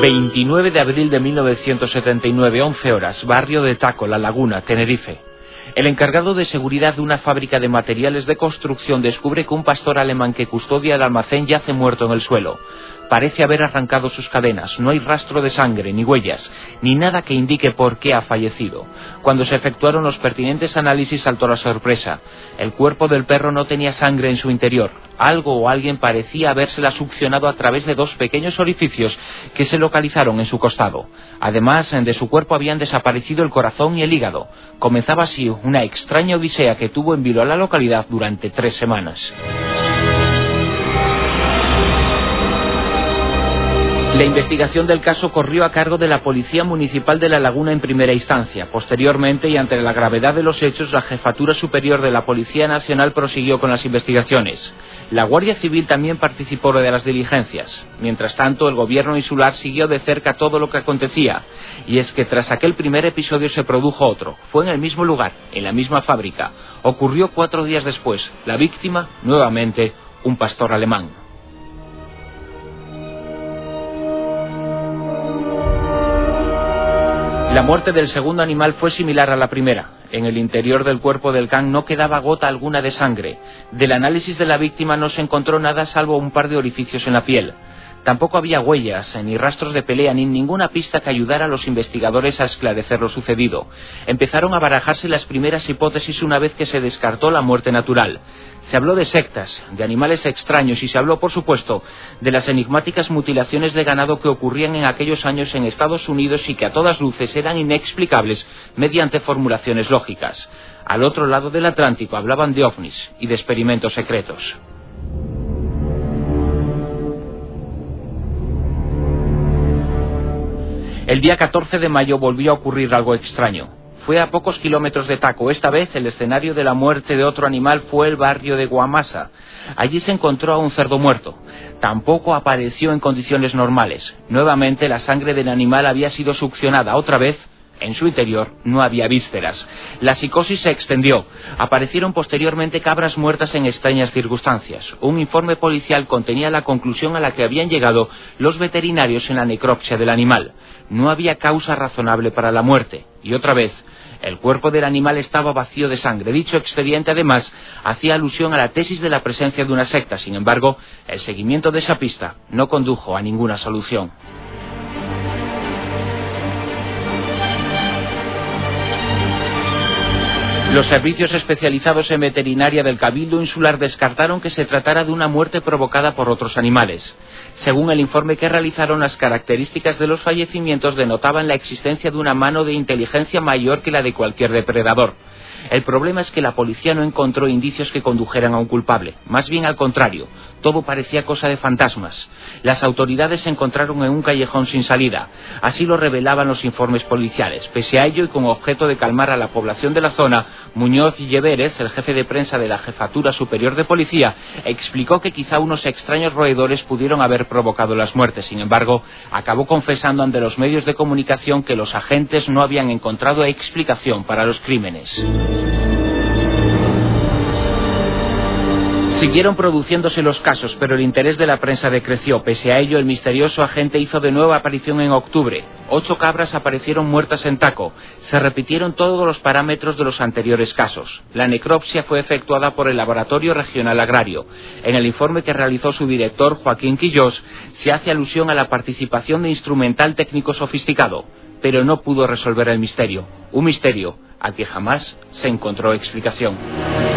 ...29 de abril de 1979, 11 horas, barrio de Taco, La Laguna, Tenerife. El encargado de seguridad de una fábrica de materiales de construcción descubre que un pastor alemán que custodia el almacén yace muerto en el suelo. Parece haber arrancado sus cadenas, no hay rastro de sangre, ni huellas, ni nada que indique por qué ha fallecido. Cuando se efectuaron los pertinentes análisis saltó la sorpresa. El cuerpo del perro no tenía sangre en su interior. Algo o alguien parecía habérsela succionado a través de dos pequeños orificios que se localizaron en su costado. Además, de su cuerpo habían desaparecido el corazón y el hígado. Comenzaba así una extraña odisea que tuvo en vilo a la localidad durante tres semanas. La investigación del caso corrió a cargo de la Policía Municipal de La Laguna en primera instancia. Posteriormente, y ante la gravedad de los hechos, la Jefatura Superior de la Policía Nacional prosiguió con las investigaciones. La Guardia Civil también participó de las diligencias. Mientras tanto, el gobierno insular siguió de cerca todo lo que acontecía. Y es que tras aquel primer episodio se produjo otro. Fue en el mismo lugar, en la misma fábrica. Ocurrió cuatro días después. La víctima, nuevamente, un pastor alemán. La muerte del segundo animal fue similar a la primera. En el interior del cuerpo del can no quedaba gota alguna de sangre. Del análisis de la víctima no se encontró nada salvo un par de orificios en la piel. Tampoco había huellas, ni rastros de pelea, ni ninguna pista que ayudara a los investigadores a esclarecer lo sucedido. Empezaron a barajarse las primeras hipótesis una vez que se descartó la muerte natural. Se habló de sectas, de animales extraños y se habló, por supuesto, de las enigmáticas mutilaciones de ganado que ocurrían en aquellos años en Estados Unidos y que a todas luces eran inexplicables mediante formulaciones lógicas. Al otro lado del Atlántico hablaban de ovnis y de experimentos secretos. El día 14 de mayo volvió a ocurrir algo extraño. Fue a pocos kilómetros de Taco. Esta vez el escenario de la muerte de otro animal fue el barrio de Guamasa. Allí se encontró a un cerdo muerto. Tampoco apareció en condiciones normales. Nuevamente la sangre del animal había sido succionada otra vez en su interior no había vísceras. La psicosis se extendió. Aparecieron posteriormente cabras muertas en extrañas circunstancias. Un informe policial contenía la conclusión a la que habían llegado los veterinarios en la necropsia del animal. No había causa razonable para la muerte. Y otra vez, el cuerpo del animal estaba vacío de sangre. Dicho expediente, además, hacía alusión a la tesis de la presencia de una secta. Sin embargo, el seguimiento de esa pista no condujo a ninguna solución. Los servicios especializados en veterinaria del Cabildo Insular descartaron que se tratara de una muerte provocada por otros animales. Según el informe que realizaron, las características de los fallecimientos denotaban la existencia de una mano de inteligencia mayor que la de cualquier depredador. El problema es que la policía no encontró indicios que condujeran a un culpable. Más bien al contrario, todo parecía cosa de fantasmas. Las autoridades se encontraron en un callejón sin salida. Así lo revelaban los informes policiales. Pese a ello y con objeto de calmar a la población de la zona, Muñoz Lleveres, el jefe de prensa de la Jefatura Superior de Policía, explicó que quizá unos extraños roedores pudieron haber provocado las muertes. Sin embargo, acabó confesando ante los medios de comunicación que los agentes no habían encontrado explicación para los crímenes. Siguieron produciéndose los casos, pero el interés de la prensa decreció. Pese a ello, el misterioso agente hizo de nuevo aparición en octubre. Ocho cabras aparecieron muertas en Taco. Se repitieron todos los parámetros de los anteriores casos. La necropsia fue efectuada por el Laboratorio Regional Agrario. En el informe que realizó su director, Joaquín Quillós, se hace alusión a la participación de instrumental técnico sofisticado, pero no pudo resolver el misterio. Un misterio al que jamás se encontró explicación.